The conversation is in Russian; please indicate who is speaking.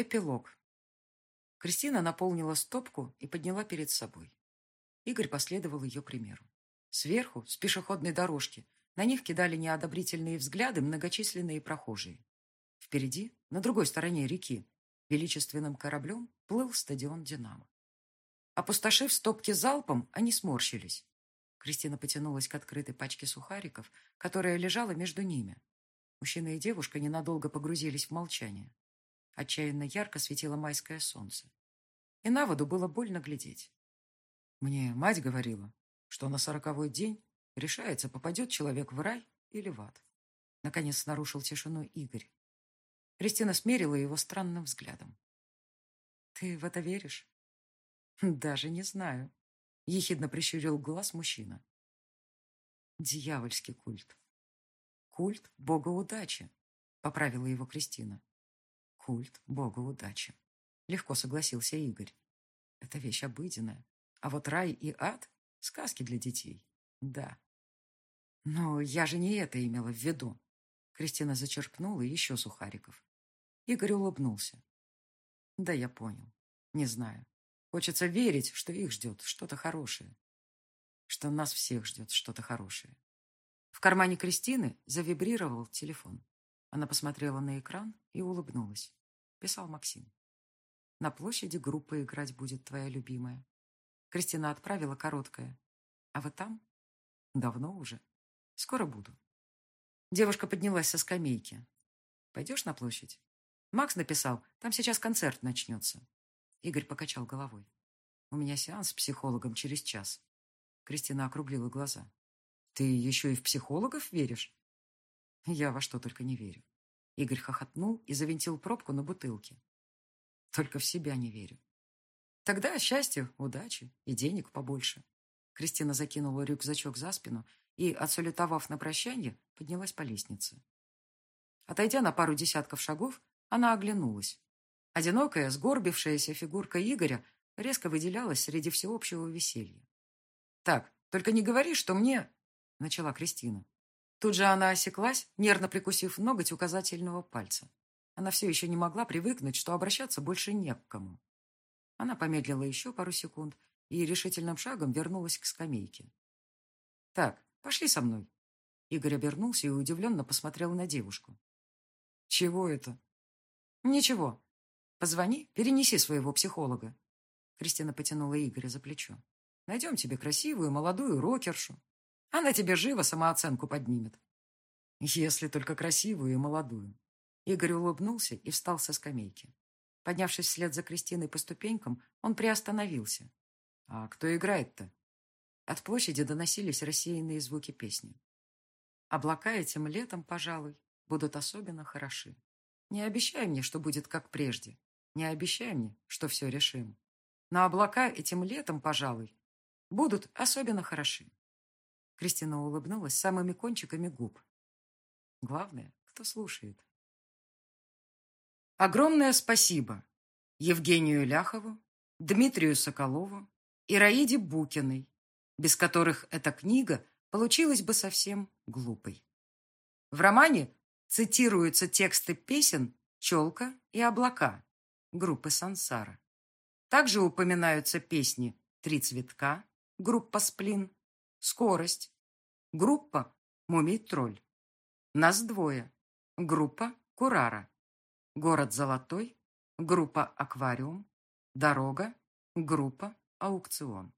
Speaker 1: Эпилог. Кристина наполнила стопку и подняла перед собой. Игорь последовал ее примеру. Сверху, с пешеходной дорожки, на них кидали неодобрительные взгляды многочисленные прохожие. Впереди, на другой стороне реки, величественным кораблем плыл стадион «Динамо». Опустошив стопки залпом, они сморщились. Кристина потянулась к открытой пачке сухариков, которая лежала между ними. Мужчина и девушка ненадолго погрузились в молчание. Отчаянно ярко светило майское солнце. И на воду было больно глядеть. Мне мать говорила, что на сороковой день решается, попадет человек в рай или в ад. Наконец нарушил тишину Игорь. Кристина смерила его странным взглядом. «Ты в это веришь?» «Даже не знаю», — ехидно прищурил глаз мужчина. «Дьявольский культ». «Культ бога удачи», — поправила его Кристина. «Культ бога удачи», — легко согласился Игорь. «Это вещь обыденная. А вот рай и ад — сказки для детей. Да». «Но я же не это имела в виду». Кристина зачерпнула еще сухариков. Игорь улыбнулся. «Да я понял. Не знаю. Хочется верить, что их ждет что-то хорошее. Что нас всех ждет что-то хорошее». В кармане Кристины завибрировал телефон. Она посмотрела на экран и улыбнулась. Писал Максим. На площади группа играть будет твоя любимая. Кристина отправила короткое. А вы там? Давно уже. Скоро буду. Девушка поднялась со скамейки. Пойдешь на площадь? Макс написал, там сейчас концерт начнется. Игорь покачал головой. У меня сеанс с психологом через час. Кристина округлила глаза. Ты еще и в психологов веришь? Я во что только не верю. Игорь хохотнул и завинтил пробку на бутылке. Только в себя не верю. Тогда счастья, удачи и денег побольше. Кристина закинула рюкзачок за спину и, отсалютовав на прощание, поднялась по лестнице. Отойдя на пару десятков шагов, она оглянулась. Одинокая, сгорбившаяся фигурка Игоря резко выделялась среди всеобщего веселья. «Так, только не говори, что мне...» — начала Кристина. Тут же она осеклась, нервно прикусив ноготь указательного пальца. Она все еще не могла привыкнуть, что обращаться больше не к кому. Она помедлила еще пару секунд и решительным шагом вернулась к скамейке. «Так, пошли со мной». Игорь обернулся и удивленно посмотрел на девушку. «Чего это?» «Ничего. Позвони, перенеси своего психолога». Кристина потянула Игоря за плечо. «Найдем тебе красивую молодую рокершу. Она тебе живо самооценку поднимет. Если только красивую и молодую. Игорь улыбнулся и встал со скамейки. Поднявшись вслед за Кристиной по ступенькам, он приостановился. А кто играет-то? От площади доносились рассеянные звуки песни. Облака этим летом, пожалуй, будут особенно хороши. Не обещай мне, что будет как прежде. Не обещай мне, что все решим. Но облака этим летом, пожалуй, будут особенно хороши. Кристина улыбнулась самыми кончиками губ. Главное, кто слушает. Огромное спасибо Евгению Ляхову, Дмитрию Соколову и Раиде Букиной, без которых эта книга получилась бы совсем глупой. В романе цитируются тексты песен «Челка» и «Облака» группы «Сансара». Также упоминаются песни «Три цветка» группа «Сплин» Скорость. Группа Мумий-тролль. Нас двое. Группа Курара. Город Золотой. Группа Аквариум. Дорога. Группа Аукцион.